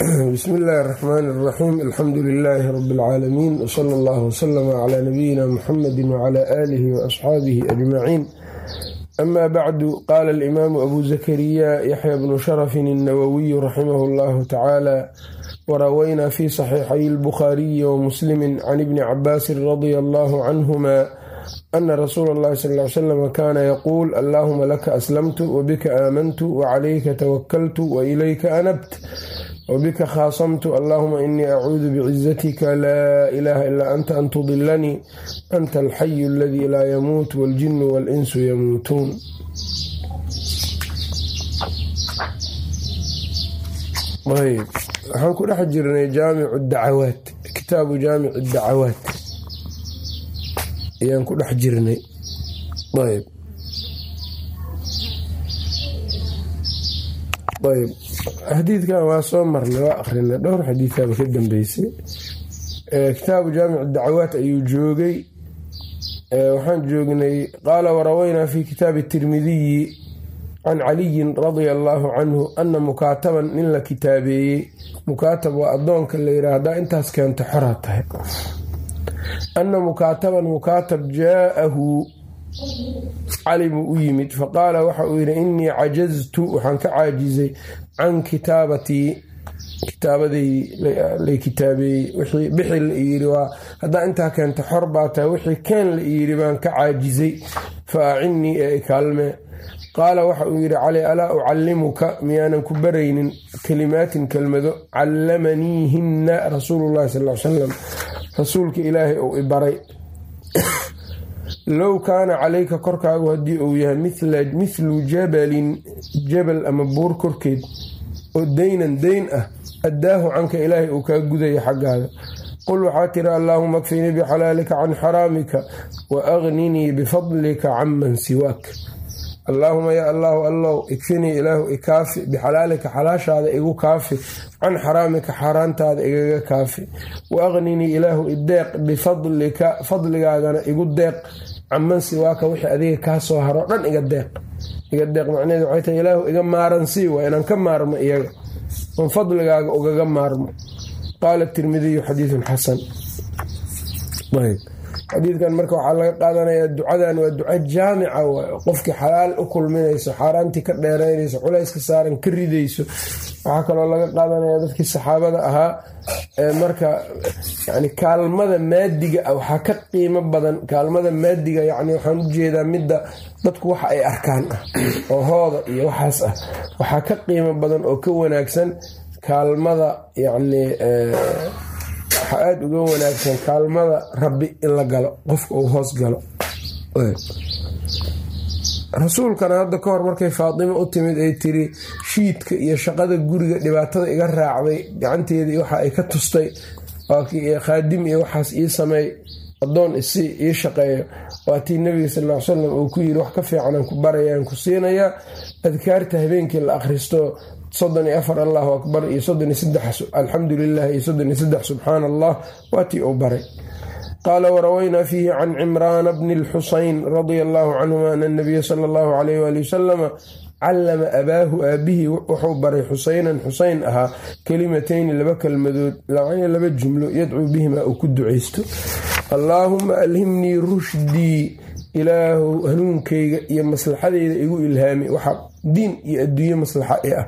bismi illaahi raxmaan raxiim alxamdu lilaahi rabi اlcaalamiin wsala allah wslama calaa nabiyina muxamedi wcala aalihi waasxaabihi ajmaciin ama bacdu qaala alimaamu abu zakariya yaxya bnu sharafin alnawawiyu raximahu allahu tacaala waraweynaa fi saxiixay lbukhaariyi wa muslimi can ibni cabaasin radia allahu canhuma ana rasuula allahi sal ly salam kaana yaquul allaahuma laka aslamtu wabika aamantu wcalayka tawakaltu wailayka anabt wbika khaasamtu allahuma inii acuudu bicizatika laa ilaaha ilaa anta an tudilanii anta alxayu aladii laa yamuut waljinu walinsu yamuutuun ayb waxaan ku dhex jirnay jaamicu dacawaat kitaabu jaamic dacawaat ayaan ku dhex jirnay. Ayb ayb xadiidkan waa soo marnay waa akrinay dhowr xadiidaba ka dambeysay. Kitaabu jaamic dacawaat ayuu joogay. Waxaan joognay qaala warawaynaa fi kitaabi tirmidiyi can caliyin radia allaahu canhu ana mukaataban nin la kitaabeeyey. Mukaatab waa adoonka la yidhaha haddaa intaas keento xoraa tahay. Ana mukaataban mukaatab jaa'ahu cali buu u yimid. Faqaala waxa uu yidhi innii cajaztu waxaan ka caajizay can kitaabatii kitaabadii lay kitaabeeyey wixii bixi la iyidhi waa haddaa intaa keenta xor baa tahay wixii keen la iyidhi baan ka caajizay. Fa acinnii ee ikaalmee qaala waxa uu yidhi cali alaa ucallimuka miyaanan ku baraynin kalimaatin kelmado callamaniihinna rasuulullahi sal l salam rasuulka ilaahay uu i baray low kaana calayka korkaagu haddii uu yahay mithlu jabalin jabal ama buur korkeed oo daynan dayn ah addaahu canka ilaahay uu kaa gudaya xaggaaga. Qul waxaa tiri allaahuma akfinii bixalaalika can xaraamika wa agninii bifadlika canman siwaak. Allaahuma yaa allaahu allow ikfinii ilaahu ikaafi bixalaalika xalaashaada igu kaafi can xaraamika xaaraantaada igaga kaafi. Wa aqninii ilaahu ideeq bifadlika fadligaagana igu deeq canman siwaaka wixii adiga kaa soo haro dhan iga deeq. Iga deeq macneheed waxay tahay ilaahu iga maaransii waa inaan ka maarmo iyaga. Oon fadligaaga ugaga maarmo. Qaala tirmidiyu xadiidun xasan. Xadiidkan marka waxaa laga qaadanayaa ducadan waa duco jaamica waay qofkii xalaal u kulminayso xaaraantii ka dheeraynayso culayska saaran ka ridayso waxaa kaloo laga qaadanaya dadkii saxaabada ahaa marka yani kaalmada maadiga ah waxaa ka qiimo badan. Kaalmada maadiga yani waxaan u jeedaa midda dadku waxa ay arkaan ah oo hooda iyo waxaas ah. Waxaa ka qiimo badan oo ka wanaagsan kaalmada yani waxaa aada uga wanaagsan kaalmada rabbi in la galo qofka uu hoos galo rasuulkana hadda ka hor markay faatimo u timid ay tiri shiidka iyo shaqada guriga dhibaatada iga raacday gacanteedii waxa ay ka tustay khaadim iyo waxaas ii sameey adoon isi ii shaqeeyo. Waatii nabiga sal salam uu ku yiri wax ka fiicanaan ku barayaan ku siinayaa adkaarta habeenkii la akhristo soddon iyo afar allahu akbar iyo soddon iyo saddex alxamdu lilah iyo soddon iyo saddex subxaana allah waatii uu baray qaala warawaynaa fiihi can cimraana bni lxusayn radia allahu canhuma ana nabiya sala allahu alayh waali wasalama callama abaahu aabihii wuxuu baray xusaynan xusayn ahaa kelimatayni laba kelmadood laba jumlo yadcuu bihima uu ku ducaysto. Allaahuma alhimnii rushdii ilaahu hanuunkayga iyo maslaxadeyda igu ilhaami. Waxa diin iyo adduunye maslaxa i ah.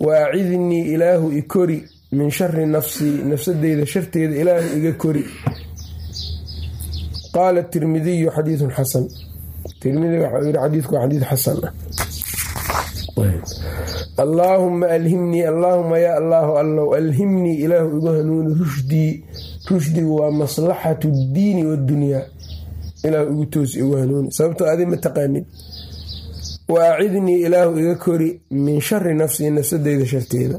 Wa acidnii ilaahu i kori min shari nafsii nafsadeyda sharteeda ilaahu iga kori qaala tirmidiyu xadiidun xasan tirmidi waxau yidhi xadiidku waa xadiid xasan ah allaahuma alhimnii allaahuma yaa allaahu allow alhimnii ilaahu igu hanuuni rushdii rushdigu waa maslaxatu ddiini waddunyaa ilaahu igu toosi igu hanuuni sababtoo adi ma taqaanid wa acidnii ilaahu iga kori min shari nafsii nafsadeyda sharteeda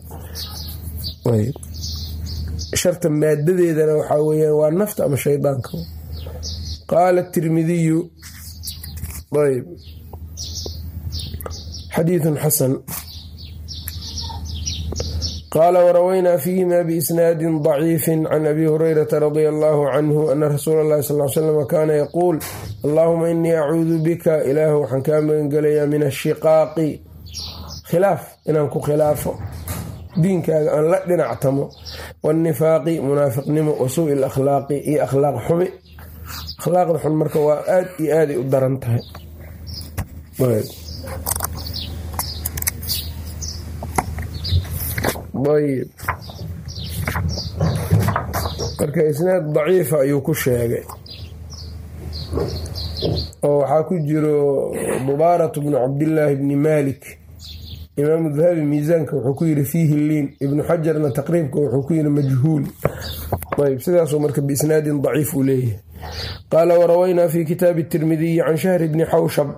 sharta maadadeedana waxaa weyaan waa nafta ama shaydaanka qaala tirmidiyu ayb xadiidun xasan qaala warawaynaa fiihima biisnaadin daciifin can abi hurayrata radia allaahu canhu ana rasuula allahi sal l slam kaana yaquul allaahuma inii acuudu bika ilaahu waxaan kaa magangelayaa min ashiqaaqi khilaaf inaan ku khilaafo diinkaaga aan la dhinactamo waannifaaqi munaafiqnimo wa suui lakhlaaqi iyo akhlaaq xumi akhlaaqda xun marka waa aad iyo aaday u daran tahay. Ayb marka isnaad daciifa ayuu ku sheegay. Oo waxaa ku jiro mubaarat bnu cabdillaahi bni malik. Imaamu dahabi miisaanka wuxuu ku yiri fiihi liin. Ibnu xajarna taqriibka wuxuu ku yiri majhuul. Ayb sidaasuu marka biisnaadin daciif uu leeyahay qaala warawaynaa fi kitaabi tirmidiyi can shahri bni xawshab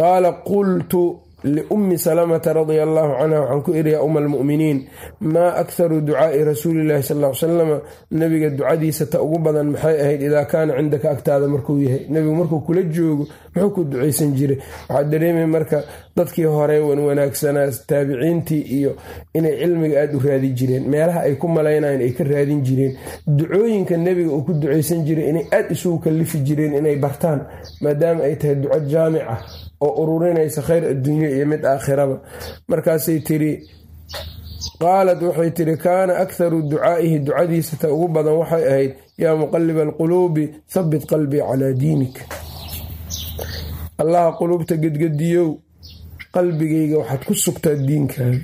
qaala qultu liummi salamata radia allaahu canha waxaan ku iri yaa uma almu'miniin maa akharu ducaai rasuulillahi sal l salama nebiga ducadiisa ta ugu badan maxay ahayd idaa kaana cindaka agtaada markuu yahay nebigu markuu kula joogo muxuu ku ducaysan jiray waxaa dareemay marka dadkii hore wan wanaagsanaa taabiciintii iyo inay cilmiga aada u raadi jireen meelaha ay ku malaynayan ay ka raadin jireen ducooyinka nebiga uu ku ducaysan jiray inay aada isugu kalifi jireen inay bartaan maadaama ay tahay duco jaamic ah oo ururinaysa khayr adduunyo iyo mid aakhiraba. Markaasay tiri qaalat waxay tiri kaana akharu ducaa'ihi ducadiisa ta ugu badan waxay ahayd yaa muqaliba alquluubi habit qalbii calaa diinik. Allaha quluubta gedgediyow qalbigayga waxaad ku sugtaa diinkaaga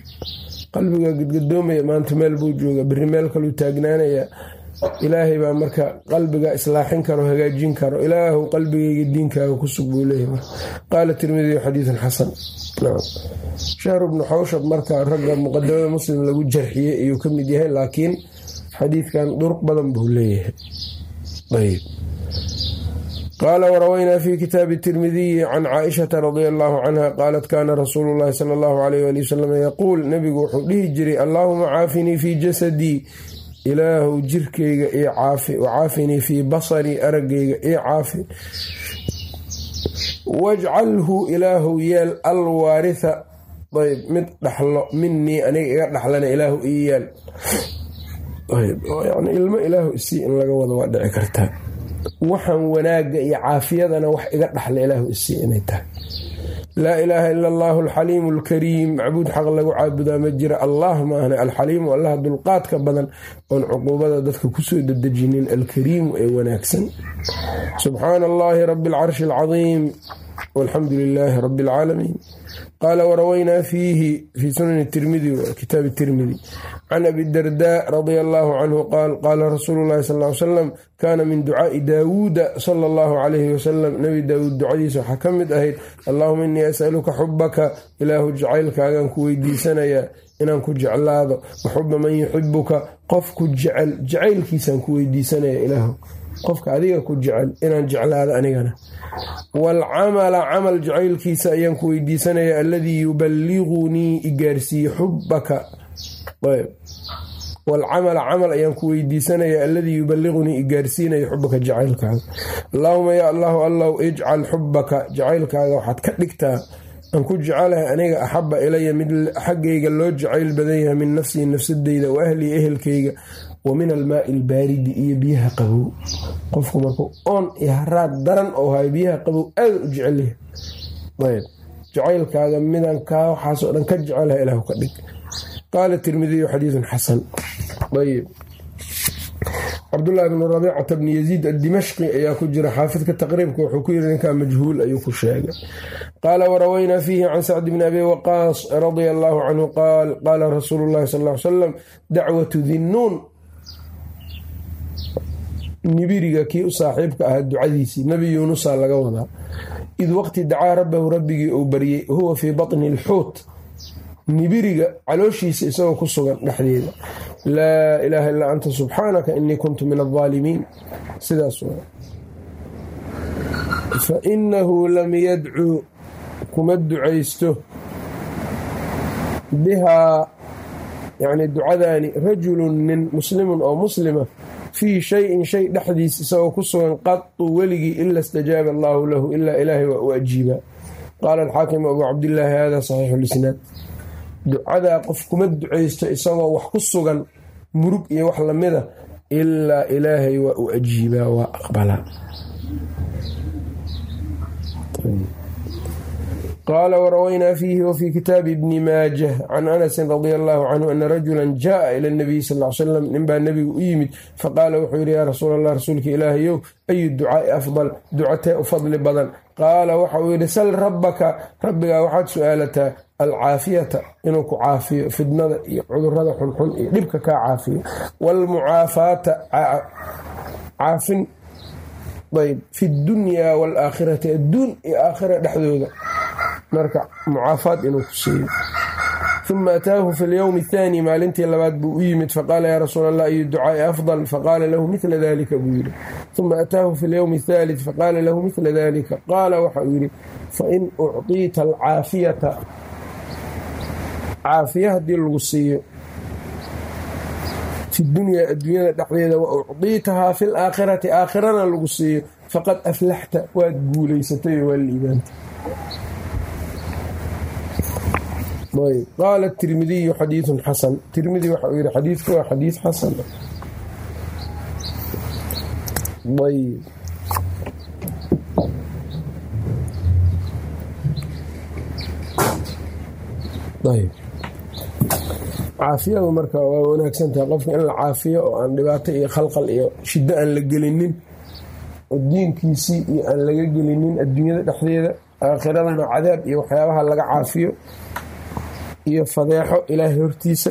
qalbigaa gedgadoomaya maanta meel buu jooga beri meel kaluu taagnaanayaa ilaahay baa marka qalbiga islaaxin karo hagaajin karo. Ilaahu qalbigayga diinkaaga ku sug buu leeyahy qaala tirmidiy xadiidun xasan. Shahru bnu xawshab marka ragga muqadamada muslim lagu jarxiyey ayuu ka mid yahay laakiin xadiidkan duruq badan buu leeyahay. Qaala warawaynaa fi kitaabi tirmidiyi can caaishata radia allaahu canha qaalat kaana rasuulu llahi sala allahu alayh ali wasalam yaquul. Nebigu wuxuu dhihi jiray allaahuma caafinii fii jasadii ilaahu jirkayga io caafi wacaafinii fii basarii araggayga io caafi wajcalhu ilaahu yeel alwaaritha ayb mid dhaxlo minii aniga iga dhaxlana ilaahu ii yeel yani ilmo ilaahu isii in laga wado waa dhici kartaa waxaan wanaaga iyo caafiyadana wax iga dhaxla ilaahu isii inay tahay laa ilaaha ila allaahu alxaliimu alkariim macbuud xaq lagu caabudaa ma jira. Allah ma ahna. Alxaliimu allaha dulqaadka badan oon cuquubada dadka ku soo dedejinin. Alkariimu ee wanaagsan. Subxaana allaahi rabi alcarshi alcadiim walxamdu lilaahi rabi alcaalamiin qaala warawaynaa fiihi fii sunani tirmidi kitaabi tirmidi can abi dardaa radia allaahu canhu qaal qaala rasuulu llahi sal ly salam kaana min ducaai daawuuda sala allahu calayhi wasalam nebi daawuud ducadiisa waxaa ka mid ahayd allaahuma innii asaluka xubaka ilaahu jacaylkaagaan ku weydiisanayaa inaan ku jeclaado wa xuba man yuxibuka qof ku jecel jacaylkiisaan ku weydiisanaya qofka adiga ku jecel inaan jeclaado anigana. Waalcamala camal jacaylkiisa ayaan ku weydiisanaya alladii yuballigunii igaarsiiye xubaka waalcamala camal ayaan ku weydiisanaya alladii yuballigunii igaarsiinaya xubaka jacaylkaaga. Allaahuma yaa allahu allow ijcal xubaka jacaylkaaga waxaad ka dhigtaa aan ku jecelahay aniga axaba ilaya mid xaggayga loo jacayl badan yahay min nafsii nafsadeyda wa ahlii ehelkayga wa min almaai albaaridi iyo biyaha qabow. Qofku markuu oon iyo haraad daran oo hayo biyaha qabow aada u jecelyahay ayb. Jacaylkaaga midaan kaa waxaasoo dhan ka jecelaha ilaahu ka dhig. Qaala tirmidiyu xadiidun xasan. Ayb cabdulahi bnu rabiicata bni yaziid addimashqi ayaa ku jira. Xaafidka taqriibka wuxuu ku yiri ninkaa majhuul ayuu ku sheegay. Qaala warawaynaa fiihi can sacdi bni abi waqaas radia allaahu canhu qaal qaala rasuulu llahi sal ly salam dacwatu dinnuun. Nibiriga kii u saaxiibka ahaa ducadiisii nebi yuunusa laga wadaa. Id waqti dacaa rabbahu rabbigii uu baryey huwa fii batni alxuut nibiriga calooshiisa isagoo ku sugan dhexdeeda laa ilaaha illaa anta subxaanaka inii kuntu min aldaalimiin sidaas fa inahu lam yadcuu kuma ducaysto. Bihaa yani ducadaani rajulun nin muslimun oo muslima fii shayin shay dhexdiis isagoo ku sugan qatu weligii ila stajaaba allaahu lahu ilaa ilaahay waa u ajiibaa qaala alxaakimu abuu cabdillaahi hada saxiixu lisnaad ducadaa qof kuma ducaysto isagoo wax ku sugan murug iyo wax lamida ilaa ilaahay waa u ajiibaa waa aqbalaa qaala warawaynaa fiihi wafii kitaabi ibni maajah can anasin radia allahu canhu ana rajula jaaa ila nabiyi sal l slam ninbaa nebigu u yimid faqaala wuxuu yidhi yaa rasuul allah rasuulka ilaahayow ayu ducaai afdal ducatee u fadli badan qaala waxa uu yidhi sal rabbaka rabbigaa waxaad su'aalataa alcaafiyata inuu ku caafiyo fidnada iyo cudurrada xunxun iyo dhibka kaa caafiyo waalmucaafaata caafin ayb fi dunyaa waalaakhirati adduun iyo aakhira dhexdooda marka mucaafaad inuu ku siiyo uma ataahu fi lyowmi athaani maalintii labaad buu u yimid faqaala yaa rasuul allah ayu ducaai afdal? Faqaala lahu mila dalika buu yidhi. Uma ataahu fi lyowmi athaalid faqaala lahu mila dalika qaala waxa uu yidhi fain ucطiita alcaafiyata. Caafiya haddii lagu siiyo fi dunyaa adduunyada dhexdeeda wa ucdiitahaa fi laakhirati aakhirana lagu siiyo. Faqad aflaxta waad guulaysatay oo waa liibaantay qaala tirmidiyu xadiiun xasan. Tirmidi waxa uu yihi xadiidku waa xadiid xasan. Ayb ayb. Caafiyadu marka waa wanaagsantahay qofka in la caafiyo oo aan dhibaato iyo khalqal iyo shiddo aan la gelinin oo diinkiisii iyo aan laga gelinin adduunyada dhexdeeda aakhiradana cadaab iyo waxyaabaha laga caafiyo iyo fadeexo ilaahay hortiisa.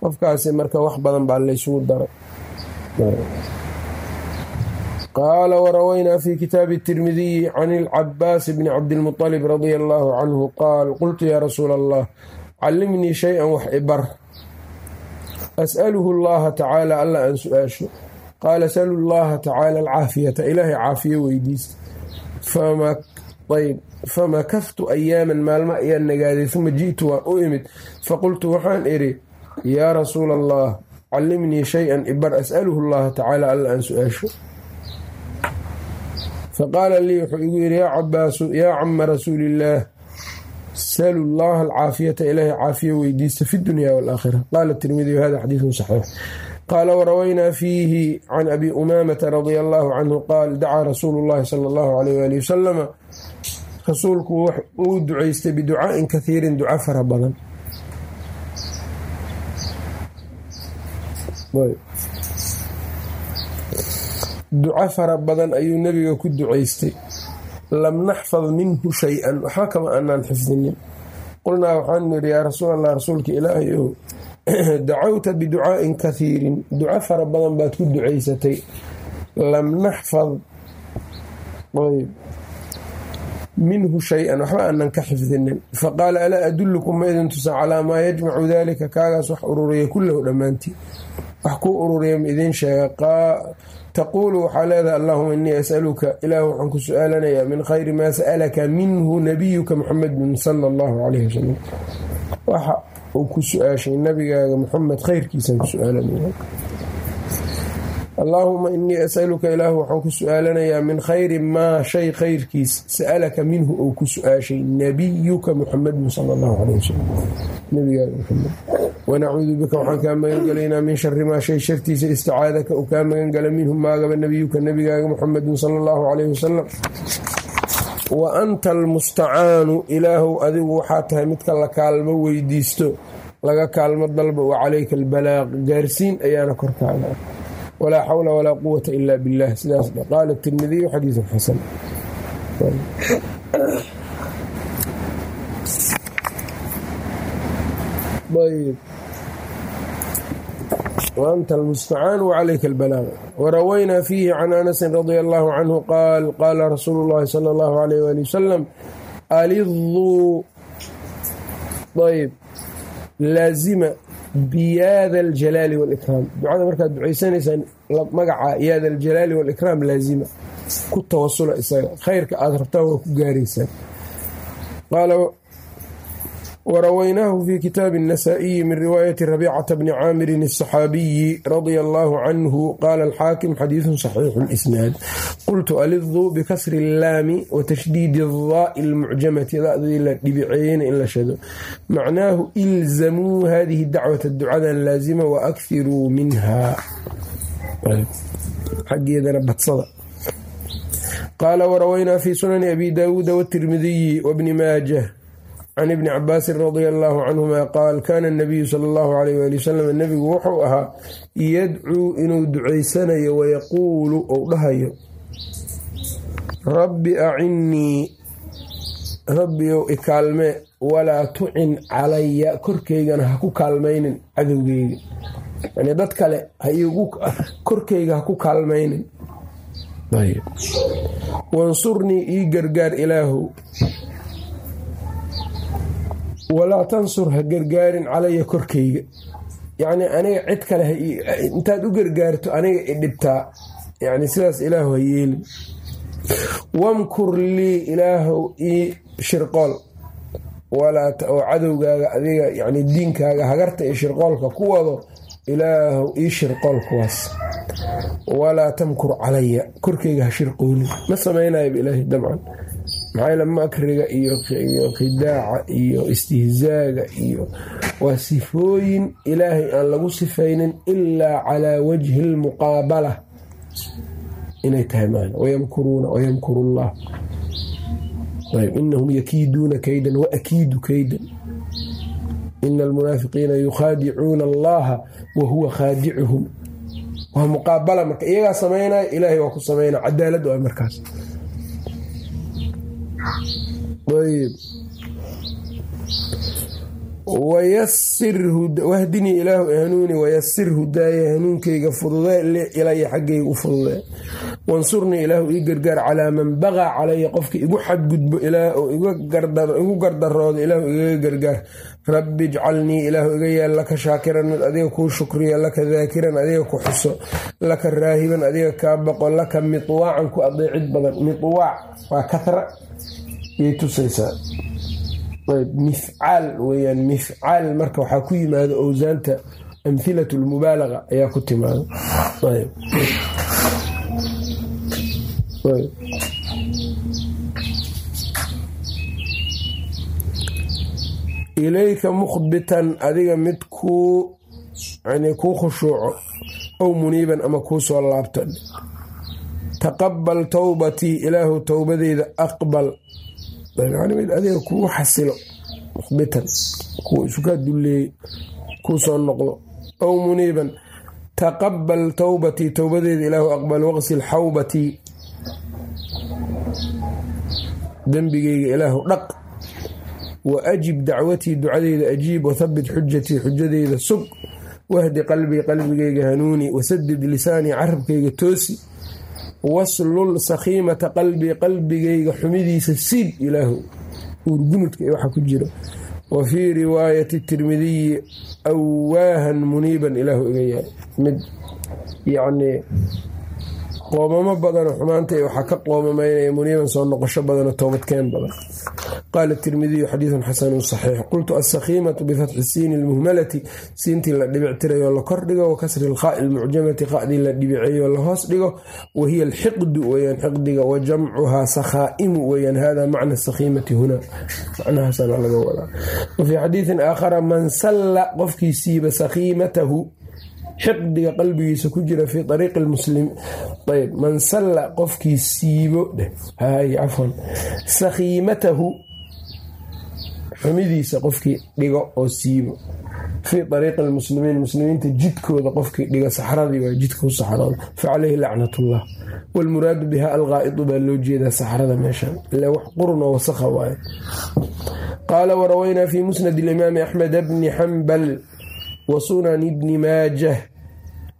Qofkaasi marka wax badan baa laysugu daray. Qaala warawaynaa fi kitaabi tirmidiyi can ilcabaas bni cabdilmuطalib radia allaahu canhu qaal qultu yaa rasuula allah callimnii shay-an wax ibar as'aluhu allaha tacaala alla aan su'aasho. Qaala salu llaha tacaala alcaafiyata ilaahay caafiyo weydiista. Ayb famakaftu ayaaman maalmo ayaan nagaaday uma ji'tu waan u imid faqultu waxaan idhi yaa rasuula allah callimnii shay-an ibar as'aluhu llaha tacaala alla aan su'aasho faqaala lii wuxuu igu yidhi yaa cabaasu yaa cama rasuuliillaah salu llaha alcaafiyata ilaahay caafiyo weydiista fi dunya walaakhira qaala tirmidiyu hada xadiidun saxiix qaala warawaynaa fiihi can abi umaamata radia allaahu canhu qaal dacaa rasuulu llahi sala allahu alayh waali wasalama rasuulku uu ducaystay biducaa'in kathiirin duca fara badan. Duco fara badan ayuu nebiga ku ducaystay. Lam naxfad minhu shay-an. Waxba kama aanaan xifdinin. Qulnaa waxaanu nidhi yaa rasuul allah rasuulka ilaahay ow dacawta biducaa'in kathiirin. Duco fara badan baad ku ducaysatay. Lam naxfad minhu shay-an waxba aanan ka xifdinin. Faqaala alaa adullukum ma idin tusa calaa maa yajmacu daalika? Kaagaas wax ururiya kullahu dhammaantii wax kuu ururiya ma idiin sheega. Taquulu waxaa leedahay allahuma innii asaluka ilaah waxaan ku su'aalanayaa min khayri maa sa'alaka minhu nabiyuka muxamedin sala allahu calayhi wasalam waxa uu ku su'aashay nabigaaga muxamed khayrkiisaan ku su'aalanaya allaahuma innii asaluka ilaahu waxaan ku su'aalanayaa min khayri maa shay khayrkiis. Sa'alaka minhu ou ku su'aashay nabiyuka muxamedin sala allahu caleyh wasalam nabigaaga muxamed wanacuudu bika waxaan kaa magan min shari maa shay shartiisa isticaadaka uu kaa magan minhu maagaba nabiyuka nabigaaga muxamedin sala allahu caleyhi wasalam wa anta almustacaanu ilaahu adigu waxaa tahay midka la kaalmo weydiisto laga kaalmo dalba wa calayka albalaaq. Gaarsiin ayaana korkaaga walaa xawla walaa quwata ila billah sidaas qaala tirmidiyu xadiisun xasan waanta almustacaan wacalayka albalaaq warawaynaa fiihi can anasin radia allahu canhu qaal qaala rasuulu llahi sala allahu alayh wali wasalam aliduu ayb laazima biyaada aljalaali walikraam ducada markaad ducaysanaysaan magaca yaada aljalaali walikraam laazima ku tawasula isaga khayrka aada rabtaan waa ku gaaraysaan warawaynaahu fi kitaabi النasaaئiyi min riwaayati rabicata bni caamirin الصaxaabiyi radia allahu canhu qaala alxaakim xadiidu صaxiixu اlisnaad qultu aliduu bikasri اllaami watashdiidi الdaai اlmucjamati dadii la dhibiceeyena in la shado macnaahu ilzamuu hadihi dacwata ducadan laazima waakhiruu minha xaggeedana badsada qaala warawaynaa fi sunani abi daawuuda wاtirmidiyi wbni maajah can ibni cabaasin radia allaahu canhuma qaal kaana anabiyu sala allahu alayh waali wasalam nebigu wuxuu ahaa yadcuu inuu ducaysanayo wayaquulu ou dhahayo rabbi acinnii rabbiyow ikaalmee walaa tucin calaya korkaygana ha ku kaalmaynin cadowgeyga yani dad kale korkayga ha ku kaalmaynin wansurnii ii gargaar ilaahow walaa tansur ha gargaarin calaya korkayga. Yacnii aniga cid kale intaad u gargaarto aniga i dhibtaa yani sidaas ilaahu ha yeelin. Wamkur lii ilaahow ii shirqool. Oo cadowgaaga adiga yani diinkaaga hagarta iyo shirqoolka ku wado ilaahow ii shirqool kuwaas walaa tamkur calaya korkeyga ha shirqoolin ma samaynayoba ilaahay dabcan maxaa makriga iyo khidaaca iyo istihzaaga iyo waa sifooyin ilaahay aan lagu sifaynin ilaa calaa wajhi lmuqaabala inay tahay maan wayamkuruuna wayamkuru llah inahum yakiiduuna kaydan waakiidu kaydan. Ina almunaafiqiina yukhaadicuuna allaha wa huwa khaadicuhum waa muqaabala marka iyagaa samaynaya ilaahay waa ku samaynaya cadaalad waa markaas wahdinii ilaahu hanuuni wayasir hudaaya hanuunkayga fududee ilaya xaggayga u fududee wansurnii ilaahu ii gargaar calaa man bagaa calaya qofka igu xadgudbo igu gardarooda ilaahu igaga gargaar rabbi ijcalnii ilaahu iga yaal laka shaakiran mid adiga kuu shukriya laka daakiran adiga ku xuso laka raahiban adiga kaa baqo laka miwaacan ku adeecid badan miwaac waa katra yay tusaysaa mifcaal weyaan mifcaal marka waxaa ku yimaado owsaanta amhilat lmubaalaga ayaa ku timaado. Ilayka mukhbitan adiga mid kuu kuu khushuuco ow muniiban ama kuu soo laabta taqabal towbatii ilaahu towbadeyda aqbal mid adiga kuu xasilo mukhbitan kuu isukaa dulleeyey kuu soo noqdo ow muniiban taqabal towbatii towbadeeda ilaahu aqbal waqsil xawbatii dembigeyga ilaahu dhaq. Wa ajib dacwatii ducadeyda ajiib. Wathabit xujatii xujadeyda sug. Wahdi qalbii qalbigeyga hanuuni. Wasadid lisaanii carabkayga toosi waslul sakhiimata qalbii qalbigayga xumidiisa siib ilaahu. Uurgunudka iyo waxa ku jiro. Wa fii riwaayati tirmidiyi awaahan muniiban ilaahu iga yahay. Mid yacnii qoomamo badanoo xumaanta waxaa ka qoomamaynaya muniiban soo noqosho badanoo toobadkeen badan qaala tirmidiyu xadiidun xasanun saxiix qultu alsakhiimatu bifatxi siini lmuhmalati siintii la dhibictirayoo la kordhigo wa kasri lqaa'i lmucjamati qa'dii la dhibiceeyoo la hoos dhigo wa hiya alxiqdu weyaan xiqdiga wa jamcuhaa sakhaa'imu weyaan hada macna sakhiimati huna macnahaasana laga wadaa wa xadiidin aakhara man salla qofkii siiba sakhiimatahu xiqdiga qalbigiisa ku jira fii ariiqi muslim ayb man salla qofkii siibo dheh hay cafwan sakhiimatahu xumidiisa qofkii dhigo oo siibo fii ariiqi lmuslimiin muslimiinta jidkooda qofkii dhiga saxradii waa jidka u saxrooda fa caleyhi lacnatullah waalmuraadu biha alqaa'idu baa loo jeedaa saxrada meeshan. Ile wax qurun oo wasakha waaye. Qaala warawaynaa fi musnad alimaami axmed bni xambal wsunan bni maajah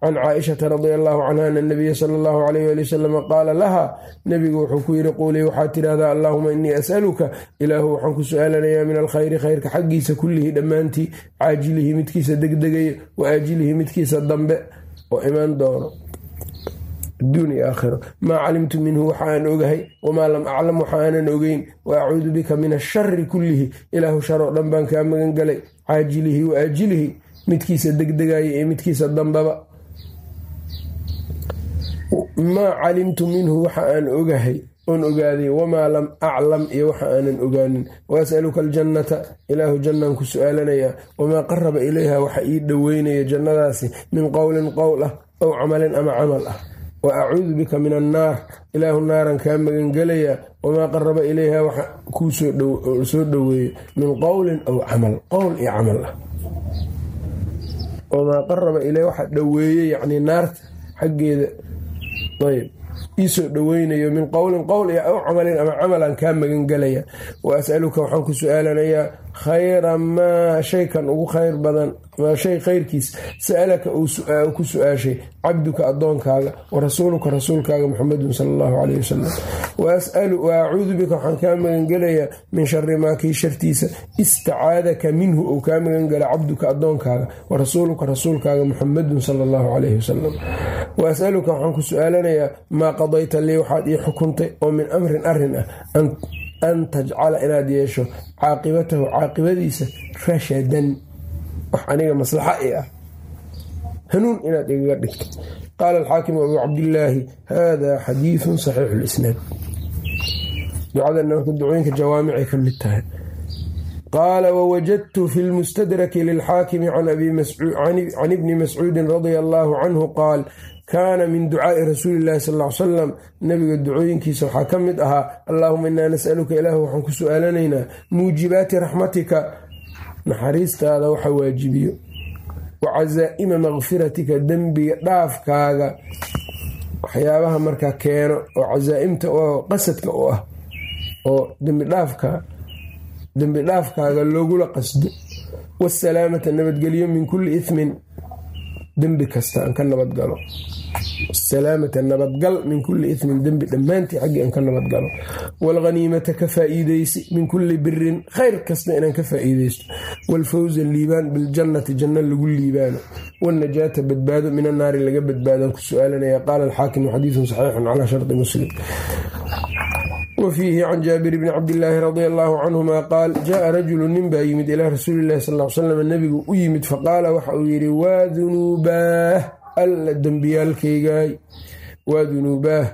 can caaishata radia allahu canha ana nabiya sala allahu alayh wali wasalam qaala laha nebigu wuxuu ku yidhi quulii waxaad tidhaahdaa allahuma inii as'aluka ilaahu waxaan ku su'aalanayaa min alkhayri khayrka xaggiisa kullihi dhammaantii caajilihi midkiisa degdegaya wa aajilihi midkiisa dambe oo imaan doono aduun iyo aakhiro maa calimtu minhu waxa aan ogahay wamaa lam aclam waxa aanan ogeyn wa acuudu bika min ashari kullihi ilaahu shar oo dhan baan kaa magan caajilihi wa midkiisa degdegaya midkiisa dambaba maa calimtu minhu waxa aan ogahay oon ogaaday wamaa lam aclam iyo waxa aanan ogaanin. Waasaluka aljannata ilaahu jannaan ku su'aalanayaa wamaa qaraba ilayha waxa ii dhoweynaya jannadaasi min qowlin qowl ah ow camalin ama camal ah. Wa acuudu bika min annaar ilaahu naaran kaa magangelayaa wamaa qaraba ilayha waxa kuu soo dhoweeyo min qowlin aw camal qowl iyo camal ah. Wamaa qaraba ileyha waxa dhoweeye yacnii naarta xaggeeda ayb. Iisoo dhoweynayo min qowlin qowl iyo aw camalin ama camalan kaa magangelaya wa asaluka waxaan ku su'aalanayaa khayra maa shaykan ugu khayr badan maa shay khayrkiis. Sa'alaka uu ku su'aashay cabduka addoonkaaga wa rasuuluka rasuulkaaga muxamedun sala allahu caleyh wasalam wa acuudu bika waxaan kaa magangelayaa min shari maa kii shartiisa. Istacaadaka minhu ou kaa magangela cabduka addoonkaaga wa rasuuluka rasuulkaaga muxamedun sala allahu caleyhi wasalam wa waxaan ku su'aalanayaa maa qadayta lii waxaad ii xukuntay oo min amrin arrin ah an tajcala inaad yeesho caaqibatahu caaqibadiisa rashadan wax aniga maslaxa i ah hanuun inaad igaga dhigto qaala alxaakimu abuu cabdillaahi hada xadiidun saxiixu lisnaad ducadana marka ducooyinka jawaamicay ka mid tahay qaala wawajadtu fi lmustadraki lilxaakimi can ibni mascuudin radia allaahu canhu qaal kaana min ducaai rasuuli illahi sal l salam nabiga ducooyinkiisa waxaa ka mid ahaa allaahuma inaa nasaluka ilaahu waxaan ku su'aalanaynaa muujibaati raxmatika. Naxariistaada waxa waajibiyo. Wa casaa'ima makfiratika dembiga dhaafkaaga. Waxyaabaha markaa keeno oo casaa'imta oo qasadka u ah oo dembidhaafka dembi dhaafkaaga loogula qasdo. Wasalaamata nabadgelyo min kulli ismin dembi kasta aan ka nabadgalo salaamata nabadgal min kulli ismin dembi dhammaantii xaggii aan ka nabadgalo waalghaniimata ka faa'iideysi min kulli birin khayr kasta inaan ka faa'iideysto waalfawza liibaan biljannati janno lagu liibaano. Waalnajaata badbaado min annaari laga badbaadaan ku su'aalanaya qaala alxaakimu xadiidun saxiixun calaa shardi muslim wfiihi can jaabir bni cabdillaahi radia allaahu canhuma qaal jaaa rajulu nin baa yimid ilaa rasuulilahi sal l salam nebigu u yimid faqaala waxa uu yidhi waa dunuubaah alla dembiyaalkaygaay waa dunuubaah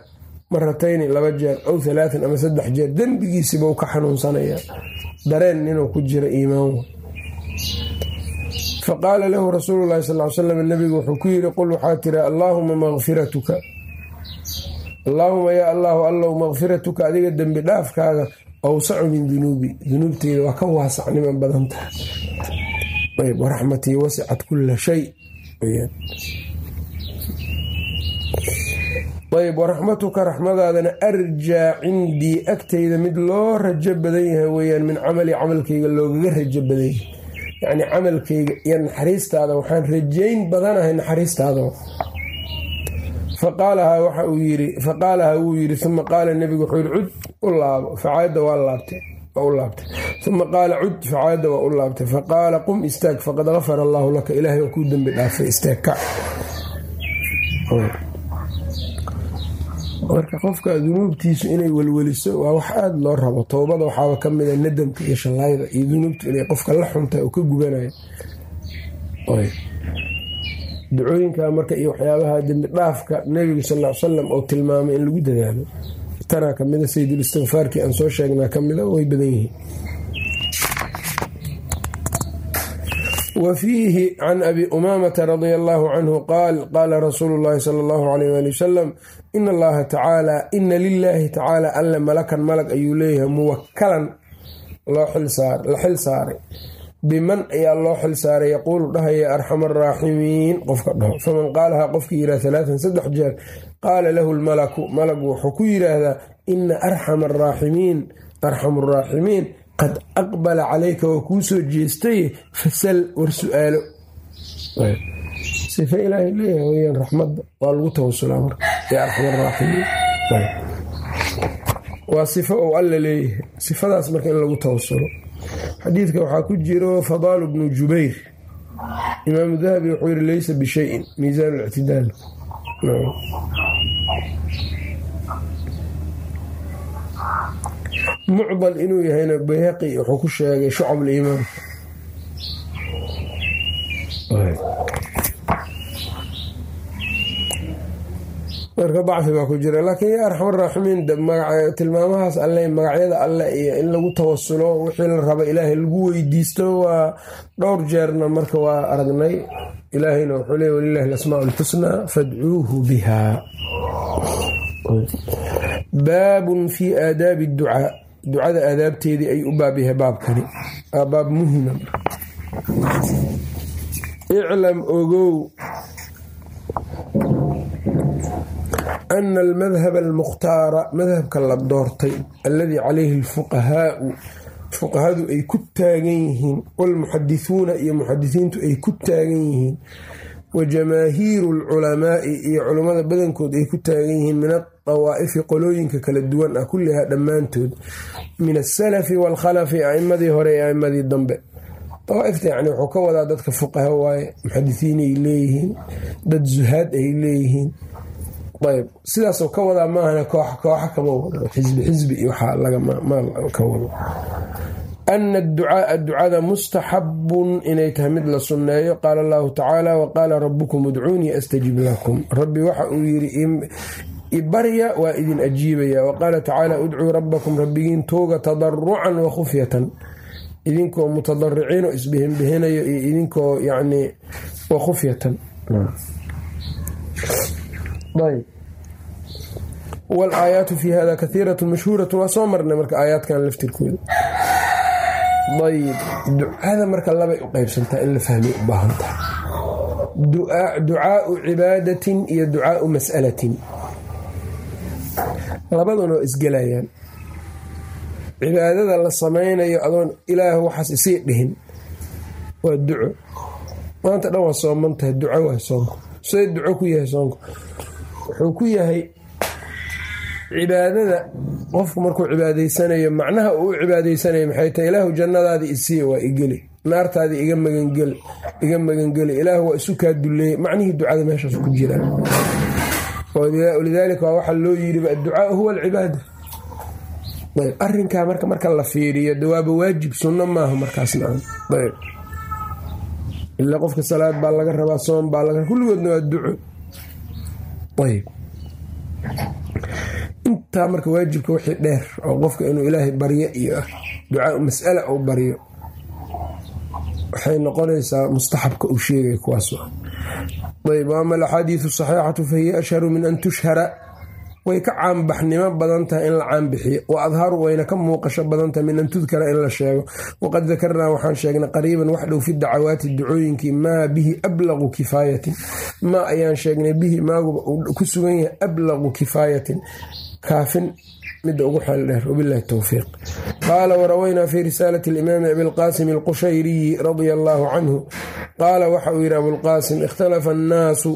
maratayni laba jeer aw alaaan ama saddex jeer dembigiisiba u ka xanuunsanayaa dareen inuu ku jiro iimaan. Faqaala lahu rasuulu lahi sal salam nebigu wuxuu ku yidhi qul waxaa tira allaahuma makfiratuka allaahuma yaa allaahu allow makfiratuka adiga dembi dhaafkaaga awsacu min dunuubi. Dunuubteyda waa ka waasacnimo badan tahay waraxmatii wasicat kula shay. Ayb waraxmatuka raxmadaadana arjaa cindii agteyda mid loo rajo badan yahay weyaan min camali camalkayga loogaga rajo badan yahay. Yacnii camalkayga iyo naxariistaada waxaan rajayn badanahay naxariistaada yiri faqaalahaa wuu yidhi uma qaala nebigu wuxuu yihi cud u laabo. Facaada waa laabtay uma qaala cud facaada waa u laabtay. Faqaala qum istaag faqad gafara allaahu laka. Ilaahay waa kuu dembi dhaafay istaag kac marka qofka dunuubtiisu inay welweliso waa wax aada loo rabo. Towbada waxaaba ka mida nadamka iyo shallaayda iyo dunuubtu inay qofka la xuntahay oo ka gubanayo ducooyinka marka iyo waxyaabaha dembi dhaafka nebiga sal salam oo tilmaamay in lagu dadaalo. Tanaa kamida saydul istikfaarkii aan soo sheegnaa kamida way badan yihiin. Wa fiihi can abi umaamata radia allaahu canhu qaal qaala rasuulu llaahi sala allahu alayh waali wasalam ina allaha tacaala ina lilaahi tacaala alle malakan malag ayuu leeyahay muwakalan la xil saaray biman ayaa loo xil saaray yaquulu dhahaya arxam araaximiin qofka dhaho. Faman qaalahaa qofkii yidhah alaatan saddex jeer qaala lahu lmalaku. Malagu wuxuu ku yidhaahdaa ina arxam araaximiin arxamu araaximiin qad aqbala calayka waa kuu soo jeestay fasal war su'aalo. Sifa ilaahay leeyahay weyaan raxmadda waa lagu tawasulaa marka. Ya arxam araaximiin waa sifo ou alla leeyahay. Sifadaas marka in lagu tawasulo xadiidka waxaa ku jiro fadaalu bnu jubayr. Imaamu dahabi wuxuu yiri leysa bishayin. Miisaan lictidaal mucdal inuu yahayna bayhaqi wuxuu ku sheegay shucab liimaan marka dacfi baa ku jira. Laakiin yaa arxam araaximiin tilmaamahaas alle magacyada alle iyo in lagu tawasulo wixii la raba ilaahay lagu weydiisto waa dhowr jeerna. Marka waa aragnay ilaahayna wuxuu leey walilahi alasmaa alxusnaa fadcuuhu biha baabun fii aadaabi ducaa ducada aadaabteedii ay u baab yahay baabkani. Aa baab muhima iclam ogow ana almadhab almukhtaara madhabka la doortay alladii calayhi alfuqahaau fuqahadu ay ku taagan yihiin walmuxadithuuna iyo muxadisiintu ay ku taagan yihiin wa jamaahiiru alculamaai iyo culummada badankood ay ku taagan yihiin min adawaa'ifi qolooyinka kala duwan ah kullihaa dhammaantood min asalafi waalkhalafi a'imadii hore ee a'imadii dambe dawaaifta yani wuxuu ka wadaa dadka fuqaha waaye muxadisiin ay leeyihiin dad zuhaad ay leeyihiin ayb sidaasoo ka wadaa maahana koox kooxa kama wado. Xisbi xisbi iyo waxaa lagaka wado. Ana aducaaa ducada mustaxabun inay tahay mid la sunneeyo. Qaala allahu tacaala waqaala rabukum udcuunii astajib lakum. Rabbi waxa uu yiri ibarya waa idin ajiibaya. Waqaala tacaala udcuu rabbakum rabbigiin tooga tadarucan wa khufyatan. Idinkoo mutadariciinoo isbihinbihinayo iyo idinkoo yani wa khufyatan walaayaatu fi hada kahiiratu mashhuuratu waa soo marnay marka aayaadkan laftirkooda ayb ducada marka labay u qeybsantaa in la fahmay u baahan tahay ducaau cibaadatin iyo ducaau mas'alatin. Labaduna waa isgelayaan cibaadada la samaynayo adoon ilaah waxaas isii dhihin waa duco. Maanta dhan waa sooman duco waa soonku say duco ku yahay soonku wuxuu ku yahay cibaadada qofku markuu cibaadaysanayo macnaha uu u cibaadaysanayo maxay tahay? Ilaahu jannadaadii isii waa igeli naartaadii iga magangel iga magangeli ilaahu waa isu kaa duleeyey. Macnihii ducada meeshaas ku jiraan walidaalika waa waxaa loo yiriba adducaau huwa alcibaada. Arinkaa marka marka la fiiriyo dawaaba waajib sunno maaha markaasna ilaa qofka salaad baa laga rabaa soom baa laga kulligoodna waa duco ayb intaa marka waajibka wixii dheer oo qofka inuu ilaahay baryo iyo ducaa mas'ala uu baryo waxay noqonaysaa mustaxabka uu sheegay kuwaas ayb ama alaxaadiidu saxiixatu fahiya ashharu min an tushhara. Way ka caanbaxnimo badan tahay in la caanbixiyo. Wa adharu wayna ka muuqasho badan tahay min an tudkara in la sheego. Waqad dakarnaa waxaan sheegnay qariiban wax dhow fi dacawaati ducooyinkii maa bihi ablaqu kifaayatin. Maa ayaan sheegnay bihi maaguba uu ku sugan yahay ablaqu kifaayatin kaafin midda ugu xeel dheer wabilahi towfiiq qaala warawaynaa fi risaalati alimaami abilqaasim alqushayriyi radia allaahu canhu qaala waxa uu yidhi abulqaasim ikhtalafa annaasu.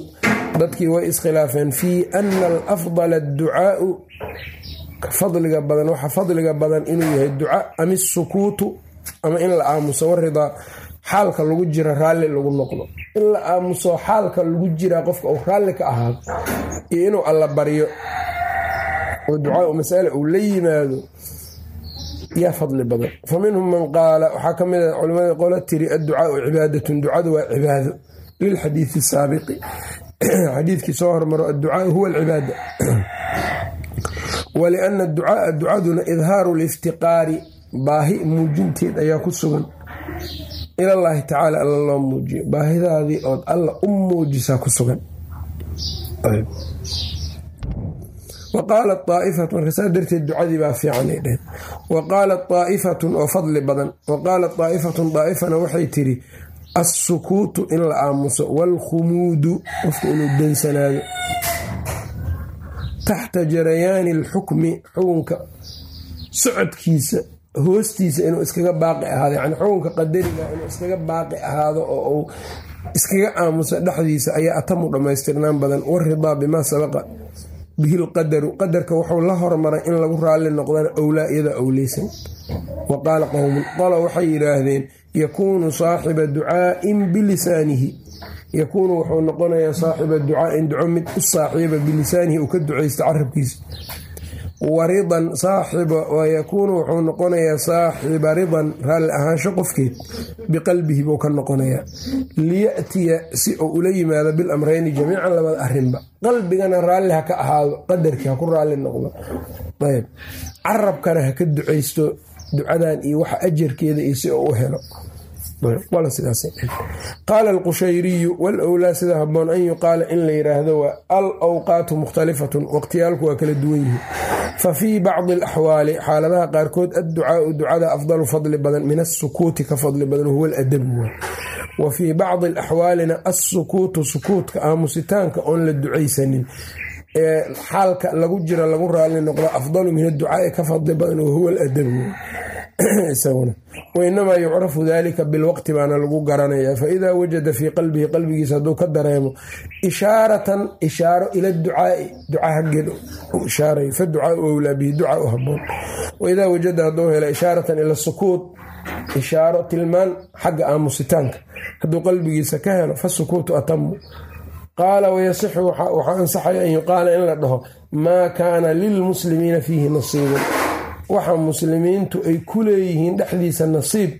Dadkii way iskhilaafeen fii ana alafdala adducaau fadliga badan waxa fadliga badan inuu yahay duca ama isukuutu ama in la aamuso waridaa xaalka lagu jira raalli lagu noqdo. In la aamuso xaalka lagu jiraa qofka uu raalli ka ahaado iyo inuu alla baryo oo ducaau masala uu la yimaado yaa fadli badan. Fa minhum man qaala waxaa ka mid a culimada qola tiri adducaau cibaadatun ducadu waa cibaado. Lilxadiidi saabiqi. Xadiidkii soo hormaro adducaau huwa alcibaada. Waliana ducaaa ducaduna idhaaru liftiqaari baahi muujinteed ayaa ku sugan. Ilallaahi tacaala alla loo muujiyo. Baahidaadii ood alla u muujisaa ku sugan wa qaalat aaifatu marka darteed ducadii baa fiicanay dheheen wa qaalat daa'ifatun oo fadli badan. Wa qaalat daa'ifatun daa'ifana waxay tiri assukuutu in la aamuso waalkhumuudu qofka inuu dansanaado taxta jarayaani alxukmi xukunka socodkiisa hoostiisa inuu iskaga baaqi ahaado. Yani xukunka qadariga inuu iskaga baaqi ahaado oo uu iskaga aamuso dhexdiisa ayaa atamu dhammaystirnaan badan. Waridaa bimaa sabaqa bihi qadarka wuxuu la hormaray in lagu raalli noqdana owlaa iyada owleysan wa qaala qowmun qola waxay yidhaahdeen yakuunu saaxiba ducaa'in bilisaanihi. Yakuunu wuxuu noqonayaa saaxiba ducaa'in duco mid u saaxiiba bilisaanihi uu ka ducaysta carabkiisa waridan wayakuunu wuxuu noqonayaa saaxiba ridan raalli ahaansho qofkeed biqalbihi buu ka noqonayaa. Liyatiya si uu ula yimaado bil amrayni jamiican labada arinba qalbigana raalli ha ka ahaado qadarkii ha ku raalli noqdo. Ayb. Carabkana ha ka ducaysto ducadan iyo waxa ajarkeeda iyo si uu u helo qaala alqushayriyu walowlaa sida haboon an yuqaala in la yidhaahdo waa al awqaatu mukhtalifatun waqtiyaalku waa kala duwan yihiin. Fa fii bacdi alaxwaali xaaladaha qaarkood adducaau ducada afdalu fadli badan min asukuuti ka fadli badan huwa aladabu wa fii bacdi alaxwaalina assukuutu sukuutka aamusitaanka oon la ducaysanin. Ee xaalka lagu jira lagu raali noqdo afdalu min adducaai ka fadli badan wahuwa aladabu isaguna. Wainamaa yucrafu dalika bilwaqti baana lagu garanaya faidaa wajada fii qalbihi qalbigiisa hadduu ka dareemo ishaaratan ishaaro ila ducaai duca hageed u ishaaray faducaau bihi duca u haboon. Waidaa wajada hadduu helo ishaaratan ila sukuut ishaaro tilmaan xagga aamusitaanka. Hadduu qalbigiisa ka helo fasukuutu atamu qaala wayasixu waxaa ansaxaya an yuqaala in la dhaho maa kaana lilmuslimiina fiihi nasiibun waxa muslimiintu ay ku leeyihiin dhexdiisa nasiib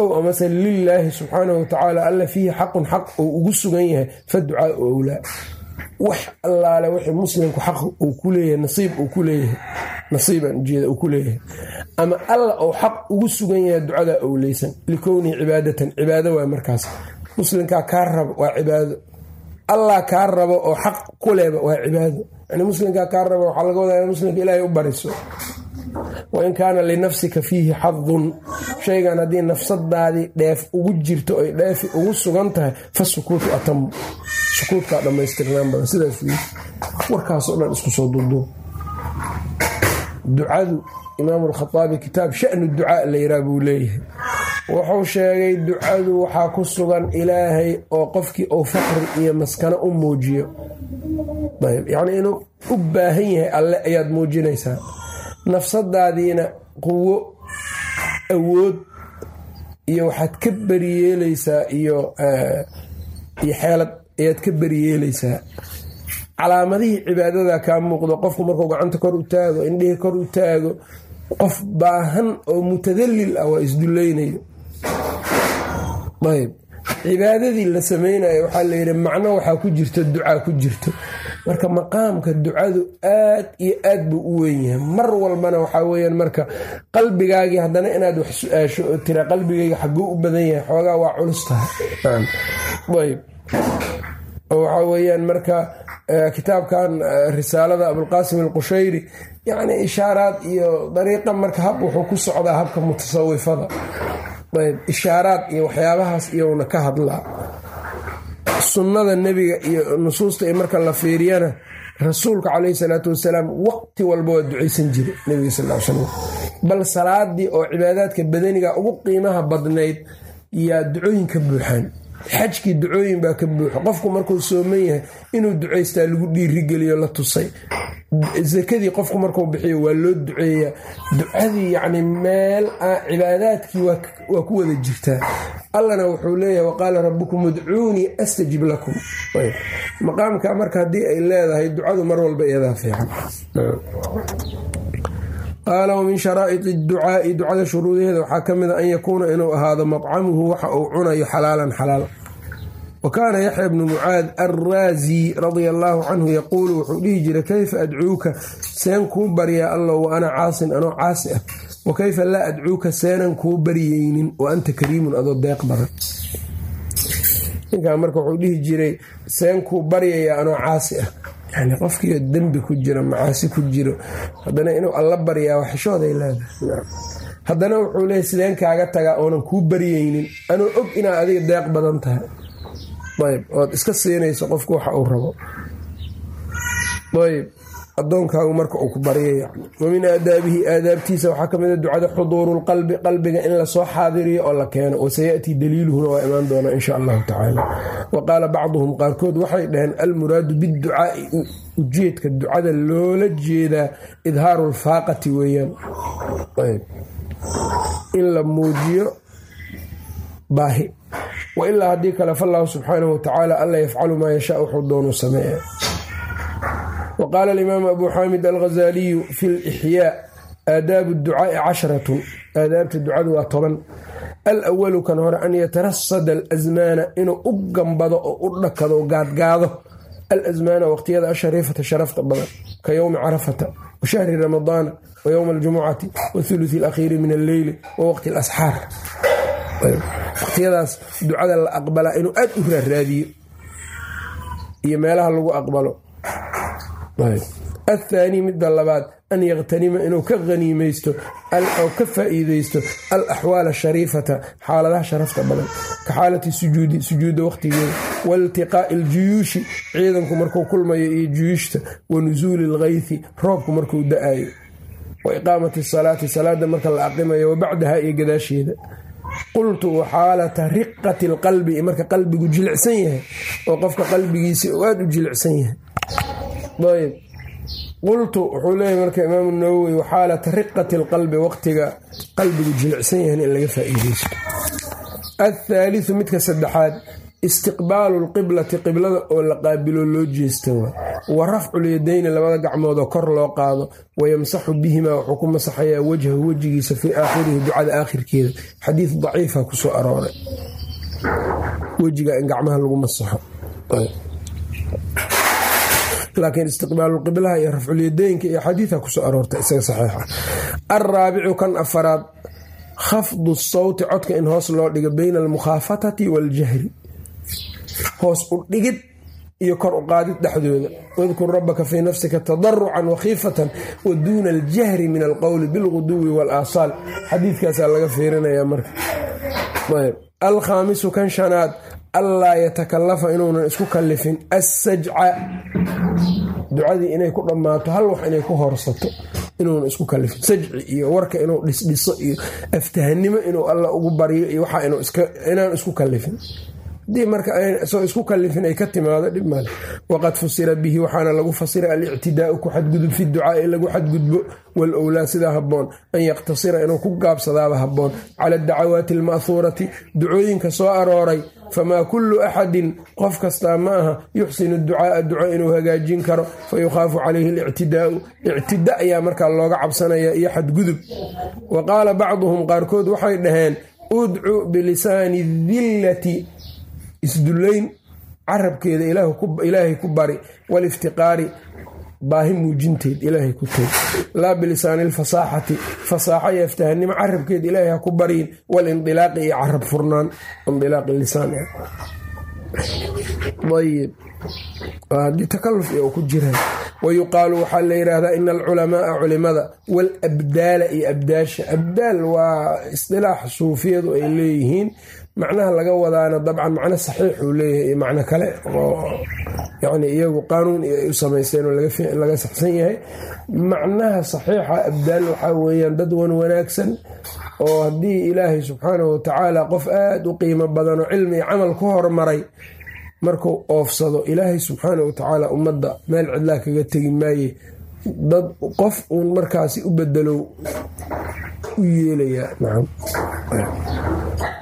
ow amase lilaahi subxaanahu watacaala alla fiihi xaqun xaq uu ugu sugan yahay faducaa owlaa wax allaale wixii muslimku xaq uu ku nasiib uu ku leeyahay ujeeda uu ku ama alla uu xaq ugu sugan yahay ducadaa owleysan likownihi cibaadatan cibaado waa markaas. Muslimkaa kaa rabo waa cibaado. Allah kaa rabo oo xaq ku leba waa cibaado. Yani muslimkaa kaa rabo waxaa laga wadaa muslimka ilaahay u bariso wain kaana linafsika fiihi xadun shaygan haddii nafsadaadii dheef ugu jirto ay dheefi ugu sugan tahay fa sukuutu atamu sukuutkaa dhammaystirnaan badan sidaas wy warkaasoo dhan isku soo duuduub ducadu imaamu alkhaaabi kitaab shanu ducaa la yiraa buu leeyahay. Wuxuu sheegay ducadu waxaa ku sugan ilaahay oo qofkii uu faqri iyo maskano u muujiyo. Yacnii inuu u baahan yahay alle ayaad muujinaysaa nafsadaadiina quwo awood iyo waxaad ka beriyeelaysaa iyo iyo xeelad ayaad ka beriyeelaysaa calaamadihii cibaadada kaa muuqdo qofku markuu gacanta kor u taago indhihii kor u taago qof baahan oo mutadallil ah waa isdullaynayo. Ayb cibaadadii la samaynayo waxaa layidhi macno waxaa ku jirto ducaa ku jirto marka maqaamka ducadu aad iyo aad buu u weyn yahay. Mar walbana waxaa weyaan marka qalbigaagii haddana inaad wax su'aasho oo tira qalbigayga xaguu u badan yahay xoogaa waa culus tahay. Ayb waxaa weyaan marka kitaabkan risaalada abulqaasim alqushayri yacni ishaaraad iyo dariiqa marka hab wuxuu ku socdaa habka mutasawifada ayb ishaaraad iyo waxyaabahaas iyowna ka hadlaa sunnada nebiga iyo nusuusta iyo marka la fiiriyana rasuulka caleyhi salaatu wasalaam waqti walba waa ducaysan jiray nebiga sal slam bal salaadii oo cibaadaadka badaniga ugu qiimaha badnayd yaa ducooyin ka buuxaan xajkii ducooyin baa ka buuxo qofku markuu sooman yahay inuu ducaystaa lagu dhiirigeliyo la tusay. Sakadii qofku markuu bixiyo waa loo duceeyaa. Ducadii yacni meel cibaadaadkii waa ku wada jirtaa. Allana wuxuu leeyahay waqaala rabbukum udcuunii astajib lakum. Maqaamka marka haddii ay leedahay ducadu mar walba iyadaa fiican qaala wamin sharaa'id ducaai ducada shuruudaheeda waxaa ka mida an yakuuna inuu ahaado madcamuhu waxa uu cunayo xalaalan xalaal wa kaana yaxya bnu mucaad alraazi radia allaahu canhu yaquulu wuxuu dhihi jiray kayfa adcuuka seen kuu baryaa allow wa ana caasin anoo caasi ah wa kayfa laa adcuuka seenan kuu baryeynin wa anta kariimun adoo deeq badan ninkan marka wuxuu dhihi jiray seen kuu baryayaa anoo caasi ah yani qofkiio dembi ku jiro macaasi ku jiro haddana inuu alla baryaa waxishooday leedahay. Haddana wuxuu leeyahy sideen kaaga tagaa oonan kuu baryeynin anuu og inaad adiga deeq badan tahay. Ayb ood iska siinayso qofku waxa uu rabo. Ayb adoonkaagu marka uu ku baryay wa min aadaabihi aadaabtiisa waxaa ka mida ducada xuduuru lqalbi qalbiga in la soo xaadiriyo oo la keeno wasayatii daliiluhuna waa imaan doona insha allahu tacaala. Wa qaala bacduhum qaarkood waxay dhaheen almuraadu biducaai ujeedka ducada loola jeedaa idhaaru lfaaqati weeyaan. In la muujiyo baahi. Wa ilaa haddii kale fallahu subxaanahu watacaala alla yafcalu maa yashaa wuxuu doonuu sameeya wa qaala alimaamu abu xaamid alghazaaliyu fi lixyaa aadaabu ducaai casharatun aadaabta ducadu waa toban. alawalu kan hore an yatarasada alasmaana inuu u gambado oo u dhakado gaadgaado alasmaana waqtiyada ashariifata sharafta badan ka yowmi carafata wa shahri ramadaana wa yowma aljumucati wa thuluthi alakhiiri min alleyli wa waqti alasxaar waqtiyadaas ducada la aqbalaa inuu aad u raaraadiyo iyo meelaha lagu aqbalo athaani midda labaad an yaktanima inuu ka haniimaysto oo ka faa'iideysto al axwaal ashariifata xaaladaha sharafta badan ka xaalati sujuudi sujuudda waqtigeeda wailtiqaa'i aljuyuushi ciidanku markuu kulmayo iyo juyuushta wa nusuuli alkaythi roobku markuu da'ayo wa iqaamati asalaati salaada marka la aqimayo wa bacdaha iyo gadaasheeda qultu waxaalata riqati alqalbi marka qalbigu jilicsan yahay oo qofka qalbigiisa uu aada u jilicsan yahay ayb. Qultu wuxuu leeyahy marka imaamu nawowi waxaalata riqati alqalbi waqtiga qalbigu jilicsan yahan in laga faa'iideysto athaaliu midka saddexaad istiqbaalu lqiblati qiblada oo la qaabilo loo jeesta wa rafculyadayni labada gacmoodoo kor loo qaado wayamsaxu bihimaa wuxuu ku masaxayaa wajhahu wejigiisa fii aakhirihi ducada aakhirkeeda. Xadiid daciifa ku soo arooray. Wejiga in gacmaha lagu masaxo laakiin istiqbaalulqiblaha iyo rafculyadaynka iyo xadiida ku soo aroortay isaga saxiixa. Alraabicu kan afaraad khafdu sawti codka in hoos loo dhigo bayna almukhaafatati waaljahri hoos u dhigid iyo kor u qaadid dhexdooda. Wadkur rabbaka fii nafsika tadarucan wakhiifatan wa duuna aljahri min alqowli bilguduwi waalaaasaal xadiidkaasaa laga fiirinayaa marka. Alkhaamisu kan shanaad allaa yatakalafa inuunan isku kalifin assajca ducadii inay ku dhammaato hal wax inay ku horsato inuuna isku kalifin sajci iyo warka inuu dhisdhiso iyo aftahanimo inuu alla ugu baryo iyo waxa inaan isku kalifin haddii marka soo isku kalifin ay ka timaado dhib male waqad fusira bihi waxaana lagu fasira alictidaau ku xadgudub fi ducaai lagu xadgudbo walowlaa sidaa haboon an yaqtasira inuu ku gaabsadaaba haboon cala adacawaati alma'huurati ducooyinka soo arooray. Famaa kullu axadin qof kastaa ma aha yuxsinu ducaaa duco inuu hagaajin karo. Fa yukhaafu calayhi alictidaau. Ictida ayaa markaa looga cabsanaya iyo xadgudub. Wa qaala bacduhum qaarkood waxay dhaheen udcu bilisaani dillati isdullayn carabkeeda ilaahay ku bari waliftiqaari baahi muujinteed ilaahay ku teg. Laa bilisaani alfasaaxati fasaaxa iyo aftahanimo carabkeed ilaahay ha ku baryin walindilaaqi iyo carab furnaan indilaaqi lisaan. Ayib haddii takaluf iyo ku jiraan wayuqaalu waxaa la yidhaahdaa ina alculamaaa culimada walabdaala iyo abdaasha. Abdaal waa isdilaax suufiyadu ay leeyihiin macnaha laga wadaana dabcan macno saxiix uu leeyahay iyo macno kale oo yani iyagu qaanuun ay u samaysteen oo laga saxsan yahay. Macnaha saxiixa abdaal waxaa weeyaan dad wan wanaagsan oo haddii ilaahay subxaanahu watacaala qof aada u qiimo badan oo cilmi iyo camal ku hormaray markuu oofsado ilaahay subxaanahu watacaala ummadda meel cidlaa kaga tegi maaye dad qof uun markaasi u bedelow u yeelayaa nacam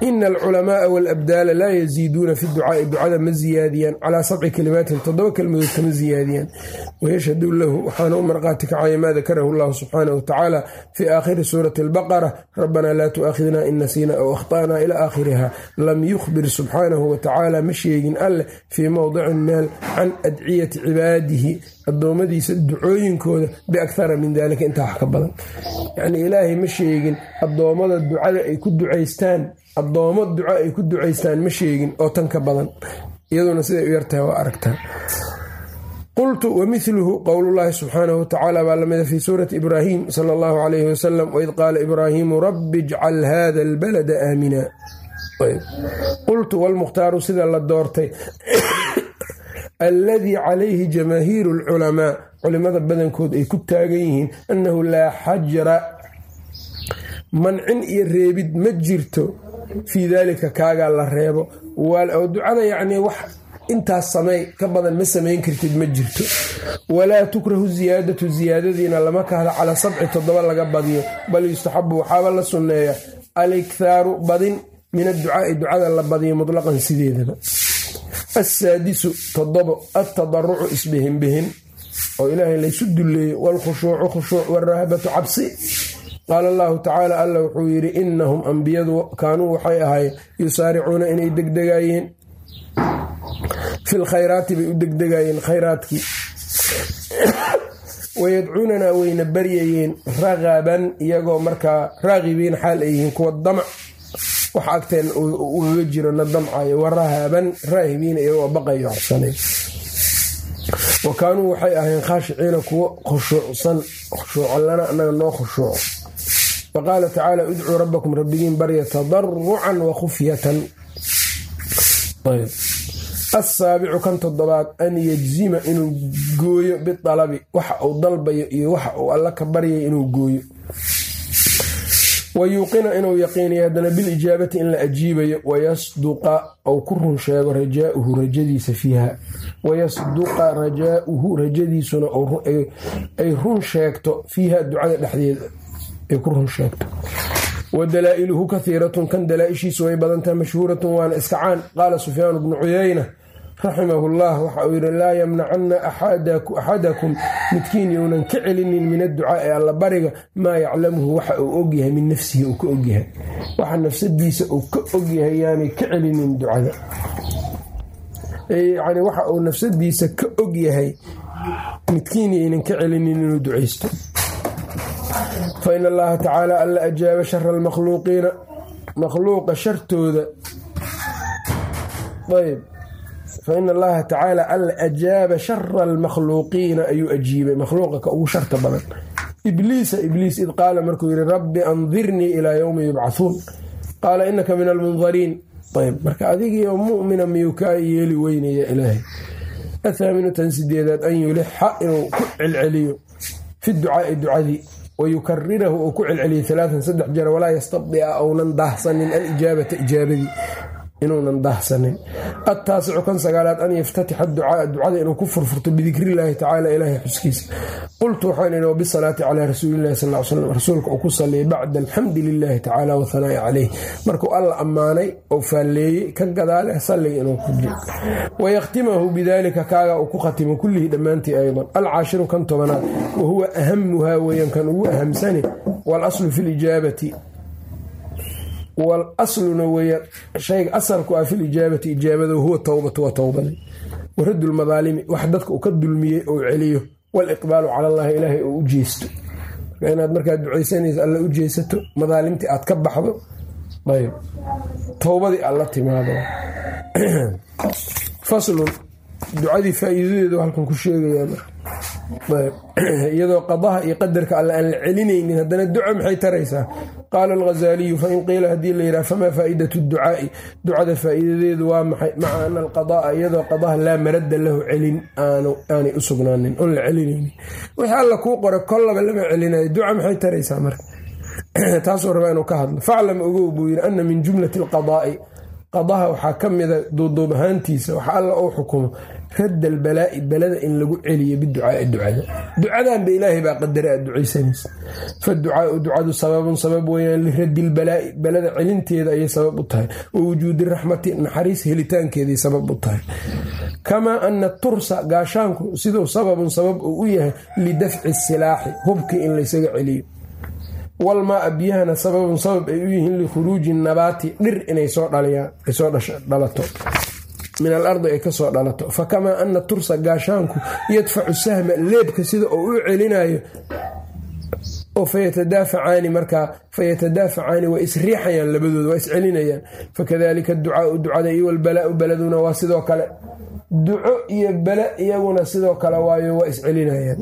ina alculamaaa walabdaala laa yaziiduuna fi ducaai ducada ma ziyaadiyaan. Calaa sabci kalimaatin toddoba kelmadood kama ziyaadiyaan wayashhadu lahu waxaana u marqaati kacaya maa dakarahu llahu subxaanahu watacaala fii aakhiri suurati albaqara rabbanaa laa tu'aakhidna in nasiina aw akhta'na ila aakhiriha lam yukhbir subxaanahu watacaala ma sheegin alleh fii mowdicin meel can adciyati cibaadihi addoommadiisa ducooyinkooda biakhara min dalika intaa wax ka badan yacnii ilaahay ma sheegin addoommada ducada ay ku ducaystaan addoommo duco ay ku ducaystaan ma sheegin oo tan ka badan iyaduna siday u yartahay waa aragtaa qultu wamiluhu qowlullaahi subxaanahu watacaala baa lamida fii suurati ibraahim sala allahu calayhi wasalam waid qaala ibraahiimu rabbi ijcal hada albalada aamina. Qultu walmukhtaaru sida la doortay alladii calayhi jamaahiiru alculamaa. Culimada badankood ay ku taagan yihiin annahu laa xajra mancin iyo reebid ma jirto fii daalika kaagaa la reebo. Ducada yacnii wax intaas samey ka badan ma samayn kartid ma jirto. Walaa tukrahu ziyaadatu ziyaadadiina lama kahda calaa sabci toddoba laga badiyo. Bal yustaxabu waxaaba la sunneeya alikhaaru badin min adducaai ducada la badiyo mutlaqan sideedaba. Assaadisu toddobo altadarucu isbehinbehin oo ilaahay laysu dulleeyo waalkhushuucu khushuuc waalrahabatu cabsi. Qaala allahu tacaala alla wuxuu yidhi innahum ambiyadu kaanuu waxay ahaayeen yusaaricuuna inay degdegaayeen fil bay u degdegaayeen khayraadkii. Wayadcuunanaa wayna baryayeen ragaban iyagoo markaa raagibiin xaal ay yihiin kuwa damac. Wax agteen ugaga jiro na damcayo warahaaban raahibiina iyagoo baqayo cabsanay wa kaanuu waxay ahayn khaashiciina kuwo khushuucsan khushuuco lana annaga noo khushuuco. Wa qaala tacaala udcuu rabbakum rabbigiin barya tadarucan wa khufyatan asaabicu kan toddobaad an yajzima inuu gooyo bialabi waxa uu dalbayo iyo waxa uu alla ka baryay inuu gooyo wa yuuqina inuu yaqiiniyo haddana bilijaabati in la ajiibayo wayasduqa ou ku run sheego rajaauhu rajadiisa fiiha wayasduqa rajaauhu rajadiisuna ay run sheegto fiiha ducada dhexdeeda ay ku run sheegto wa dalaa'iluhu kahiiratun kan dalaa-ishiisu way badantaha mashhuuratun waana iska caan qaala sufyaan bnu cuyayna raximahu llah waxa uu yidhi laa yamnacanna axadakum midkiin younan ka celinin min adducaai alla bariga maa yaclamuhu waxa uu ogyahay min nafsihi uu ka ogyahay waxa nafsadiisa uu ka ogyahay yaanay ka celinin ducada. Yani waxa uu nafsadiisa ka ogyahay midkiin yaynan ka celinin inuu ducaysto. Fa in allaha tacaala alla ajaaba shara almakhluuqiina makhluuqa shartooda. Ayb fain allaha tacaala alla ajaaba shara almakhluuqiina ayuu ajiibay makhluuqa ka ugu sharta badan ibliisa ibliis id qaala markuu yihi rabbi andirnii ilaa yowmi yubcahuun qaala inaka min almundariin ayb marka adigiio mumina miyuu kaa yeeli weynaya ilaahay athaaminu tan sideedaad an yulixa inuu ku celceliyo fi ducaai ducadii wayukarirahu uu ku celceliyo alaaan saddex jeer walaa yastabdia ounan daahsanin alijaabata ijaabadii inuunan daahsanin attaasicu kan sagaalaad an yaftatixa ducaaa ducada inuu ku furfurto bidikriillaahi tacala ilaahay xuskiisa. Qultu waxaan idhi wabisalaati calaa rasuulilahi sal l slam rasuulka uu ku saliyay bacda alxamdi lilaahi tacala wahanaa'i caleyh markuu alla ammaanay oo faalleeyey ka gadaale salliga inuu ku wayakhtimahu bidalika kaaga uu ku khatimo kullihii dhammaantii aydan alcaashiru kan tobanaad wa huwa ahamuhaa weeyaan kan ugu ahamsani waalaslu fi lijaabati wal asluna weeyaan shayga asalku ah fil ijaabati ijaabada huwa towbatu waa towbada waradu lmadaalimi wax dadka uu ka dulmiyey ou celiyo. Waliqbaalu cala allahi ilaahay oo u jeesto. Inaad markaad ducaysanayso alla u jeesato madaalimtii aad ka baxdo ayb towbadii aad la timaado ducadii faa-iidadeedu halkan ku sheegaya iyadoo qadaha iyo qadarka alle aan la celinaynin haddana duca maxay taraysaa? Qaala alghazaaliyu fain qiila haddii la yidhaha famaa faaidatu ducaai? Ducada faa'iidadeedu waa maxay? Maca ana alqada'a iyadoo qadaha laa maradda lahu celin aanay u sugnaanin oon la celinaynin. Wixii alla kuu qora kollaba lama celinayo duca maxay taraysaa marka? Taasuu rabaa inuu ka hadlo. Faclam ogow buu yidhi ana min jumlati alqadaa'i qadaha waxaa ka mida duuduub ahaantiisa waxa alla uu xukumo radda albalaa'i balada in lagu celiyo biducaai ducada. Ducadanba ilaahay baa qadara aad ducaysanaysa faducaau ducadu sababun sabab weyaan liraddi lbalaa'i balada celinteeda ayay sabab u tahay. Wa wujuudi raxmati naxariis helitaankeeday sabab u tahay. Kamaa ana tursa gaashaanku siduu sababun sabab uu u yahay lidafci silaaxi hubkii in laysaga celiyo walmaaa biyahana sababun sabab ay u yihiin likhuruuji nabaati dhir inay soo dhalato. Min alardi ay ka soo dhalato. Fa kamaa ana tursa gaashaanku yadfacu sahma leebka sida uu u celinayo oo fayatadaafacaani markaa fayatadaafacaani waa isriixayaan labadooda waa iscelinayaan fakadalika ducaau ducada iyo walbalaau baladuna waa sidoo kale duco iyo bala iyaguna sidoo kale waayo waa iscelinayaan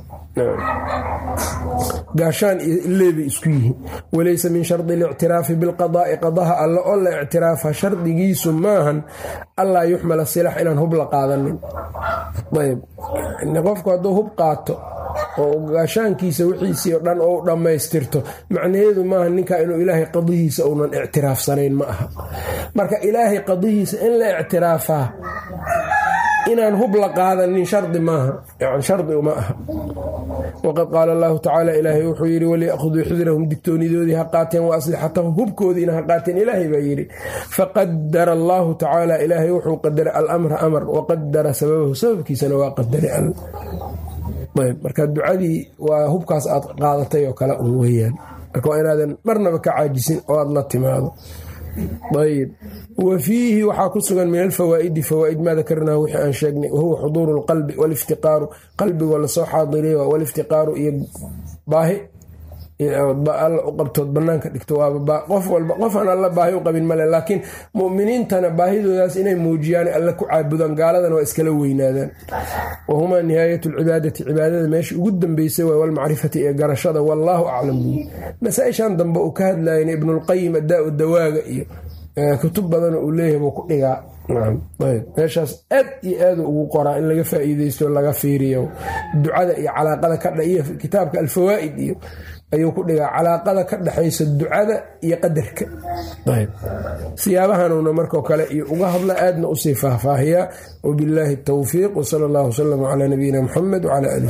gaashaan iyo leebay isku yihiin. Walaysa min shardi alictiraafi bilqadaai qadaha alla oo la ictiraafa shardigiisu maahan allaa yuxmala silax inaan hub la qaadanin. Qofku hadduu hub qaato oo gaashaankiisa wixiisii oo dhan ou dhammaystirto macnaheedu maaha ninkaa inuu ilaahay qadihiisa uunan ictiraafsanayn ma aha. Marka ilaahay qadihiisa in la ictiraafaa inaan hub la qaadanin shardi maaha yan shardi uma aha. Waqad qaala allahu tacaala ilaahay wuxuu yidhi waliya'khuduu xidrahum digtoonidoodii ha qaateen wa aslixatahum hubkoodiina ha qaateen ilaahay baa yidhi. Faqadara allahu tacaala ilaahay wuxuu qadaray alamra amar waqadara sababahu sababkiisana waa qadaray marka ducadii waa hubkaas aad qaadatay oo kale un weyaan marka waa inaadan marnaba ka caajisin oo aad la timaado ayb wa fiihi waxaa ku sugan min alfawaa'idi fawaa'id maa dakarnaa wixii aan sheegnay wahuwa xuduuru lqalbi waliftiqaaru qalbigoo la soo xaadiriy waliftiqaaru iyo baahi alla u qabtood banaanka dhigto qof walba qofaan alla baahi u qabin male laakiin muminiintana baahidoodaas inay muujiyaan alla ku caabudaan gaaladana waa iskala weynaadaan. Wahumaa nihaayat lcibaadati cibaadada meesha ugu dambeysay waay walmacrifati ee garashada wallaahu aclam. Buyi masaa-ishan dambe uu ka hadlayna ibnulqayim adaa-u dawaaga iyo kutub badan uu leeyahay buu ku dhigaa. Meeshaas aad iyo aadu ugu qoraa in laga faa-iideysto laga fiiriyo ducada iyo calaaqada ka iyo kitaabka alfawaa'id iyo ayuu ku dhigaa calaaqada ka dhexaysa ducada iyo qadarka. Siyaabahanuna markoo kale iyo uga hadla aadna u sii faahfaahiyaa wabillaahi towfiiq wsala allahu wsalam calaa nabiyina muxamed wcala ali